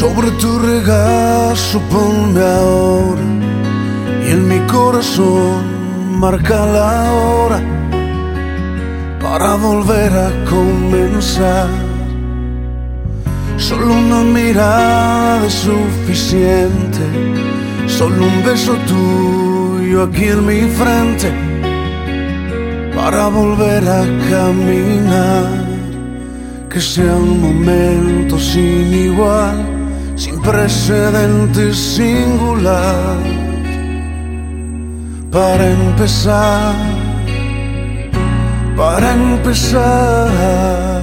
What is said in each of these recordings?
Sobre tu regazo ponme ahora. Y en mi corazón marca la hora. Para volver a comenzar. Solo una mirada es suficiente, solo un beso tuyo aquí en mi frente. Para volver a caminar. Que sea un momento sin igual sin precedente singular. Para empezar, para empezar,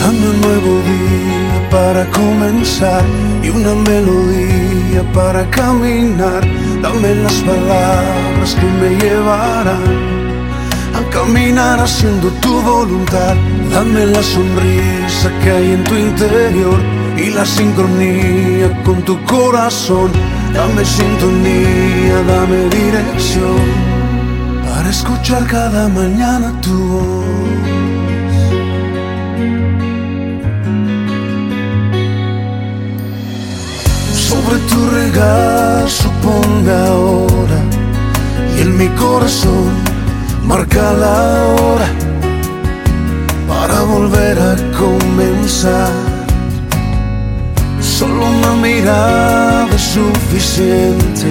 dame un nuevo día para comenzar y una melodía para caminar. Dame las palabras que me llevarán a caminar haciendo tu voluntad. Dame la sonrisa que hay en tu interior y la sincronía con tu corazón. Dame sintonía, dame dirección para escuchar cada mañana tu voz. Sobre tu regazo ponga ahora y en mi corazón marca la hora para volver a mirada es suficiente,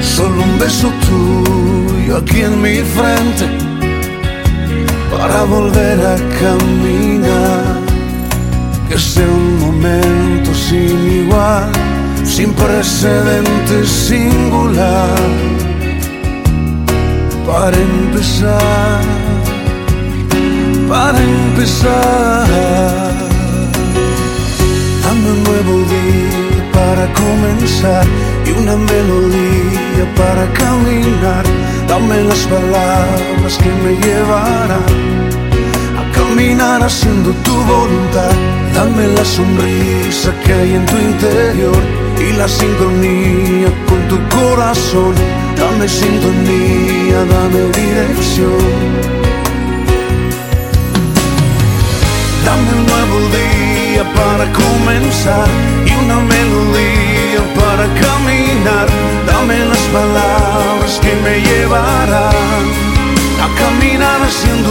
solo un beso tuyo aquí en mi frente para volver a caminar. Que sea un momento sin igual, sin precedentes singular. Para empezar, para empezar para comenzar y una melodía para caminar. Dame las palabras que me llevarán a caminar haciendo tu voluntad. Dame la sonrisa que hay en tu interior y la sincronía con tu corazón. Dame sintonía, dame dirección. Para comenzar y una melodía para caminar. Dame las palabras que me llevarán a caminar haciendo